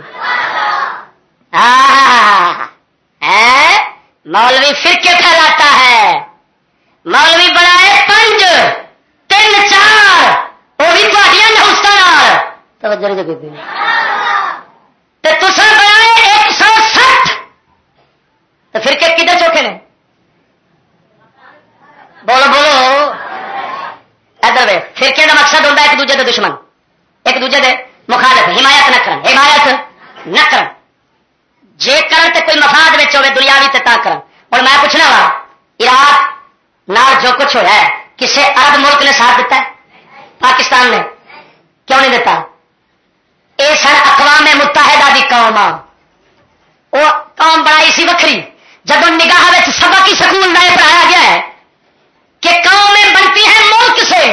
مولوی فرقے پھیلاتا ہے۔ مولوی بڑا ہے پنج، تین، چار۔ وہ بھی توجہ نہیں کی تصا بنا ایک سو تو فرقے کدھر چوکھے نے بولو بولو۔ ادھر فرقے کا مقصد ہوتا ہے ایک دوجے کے دشمن۔ ایک دوجے کے مخالف۔ حمایت نہ کریں حمایت نہ کریں جے کرن تے کوئی مفاد میں ہوے دنیاوی تے تا کرن۔ اور میں پوچھنا وا، عراق نال جو کچھ ہوا ہے، کسے عرب ملک نے ساتھ دیتا ہے؟ پاکستان نے؟ کیوں نہیں دیتا اے سر اقوام متحدہ دی قوم وہ قوم بڑائی سی وکری جب نگاہ سبق کی سکون نئے پڑھایا گیا ہے کہ قومیں بنتی ہیں ملک سے،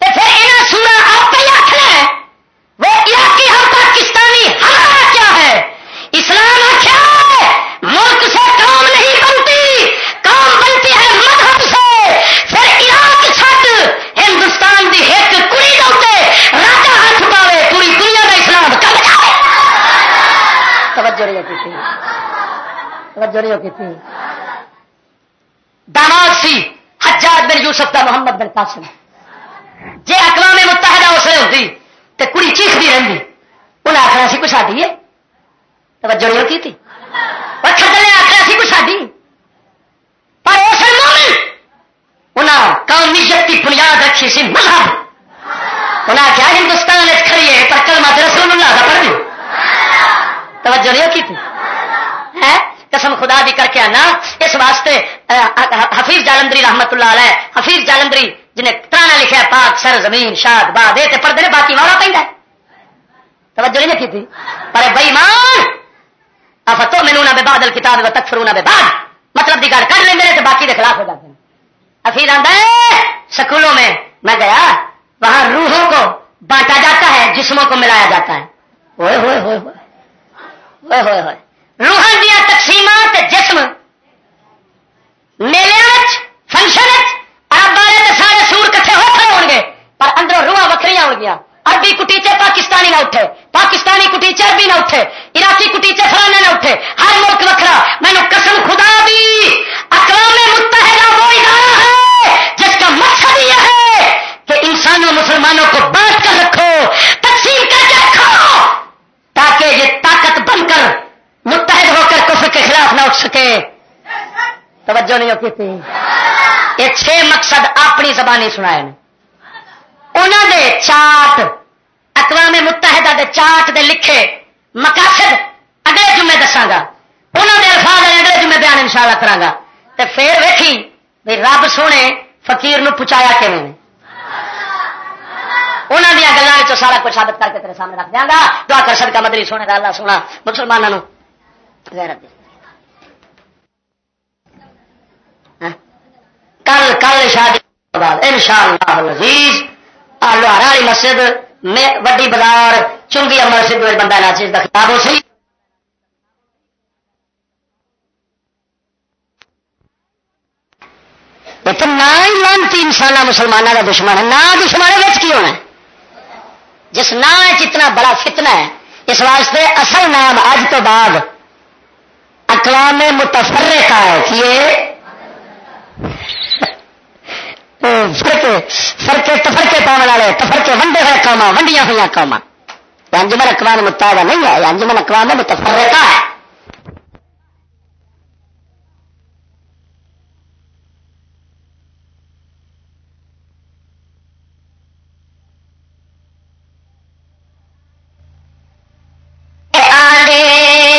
تو پھر انہیں سورا آپ توجہ نہیں کی داماد سی حجاج بن یوسف کا محمد بن قاسم۔ جی اقوام متحدہ اس لیے ہوتی تو کڑی چیختی رہی انہیں آخر سی کوئی ساری ہے۔ توجہ نہیں کی تھی۔ کھدنے آخر سی کوئی ساری پر اس انہیں قومیت کی بنیاد رکھی سی مذہب۔ انہیں آخیا ہندوستان کھڑی ہے پر کل مت رسول اللہ کا پڑھ توجہ نہیں کی تھی۔ ہاں؟ قسم خدا دی کر کے آنا، اس واسطے حفیظ جالندری رحمت اللہ علیہ، حفیظ جالندری جنہیں ترانا لکھا پاک، سر، زمین، شاد، باد، یہ پڑھتے باقی والا پہ توجہ نہیں کی تھی؟ پر بئی مان تو مینو نہ بے بادل کتاب و تک فرو نہ بے بعد مطلب دی گل کر لیں میرے تو باقی کے خلاف ہو جاتے ہیں۔ حفیظ آتا ہے، سکولوں میں میں گیا، وہاں روحوں کو بانٹا جاتا ہے، جسموں کو ملایا جاتا ہے۔ ہوئے ہوئے ہوئے۔ ہوئے ہوئے ہوئے۔ روحان دیا تقسیمات جسم، میلے فنکشن ارب والے سارے سور کٹھے ہو کھڑے ہو گے، پر اندروں روح وکری ہو گیا عربی کٹیچے پاکستانی نہ اٹھے، پاکستانی کٹیچے عربی نہ اٹھے، عراقی کٹیچے فلانے نہ اٹھے، ہر ملک وکرا میں نے قسم خدا دی، اقوام متحدہ وہ ادارہ ہے جس کا مقصد یہ ہے کہ انسانوں، مسلمانوں کو بانٹ کر رکھو، تقسیم کر کے رکھو، تاکہ یہ طاقت بن کر متحد ہو کر کفر کے خلاف نہ اٹھ سکے۔ توجہ نہیں ہوتی تھی۔ یہ چھ مقصد اپنی زبانی سنائے انہوں دے چاٹ، اقوام متحدہ دے چاٹ دے لکھے مقاصد اگلے جمعے دساگا انہوں دے الفاظ اگلے جمعے بیان ان شاء اللہ کرا پھر ویکھی بھی رب سونے فقیر نو پچایا کہ انہوں دیا گلوں سارا کچھ ثابت کر کے تیرے سامنے رکھ دیا گا۔ دعا کر سکتا مدری سونے کا اللہ سونا مسلمانوں ہاں؟ کل کل شادی ان شاء اللہ لذیذ لوہارا والی مسجد میں وڈی بازار چنگی مسجد بندہ ناچیز کا خطاب ہو سی نہ ہی لانتی انسان مسلمانوں کا دشمن ہے نہ دشمن کی ہونا جس نا اتنا بڑا فتنہ ہے اس واسطے اصل نام اج تو بعد اقوام متفرقہ یہ فرقے فرقے تفرقے پاؤن والے تفرقے ونڈے ہوئے قوما ونڈیاں ہوئی قوم انجمن اقوام متعدد نہیں ہے انجمن اقوام متفرقہ ہے۔ Hey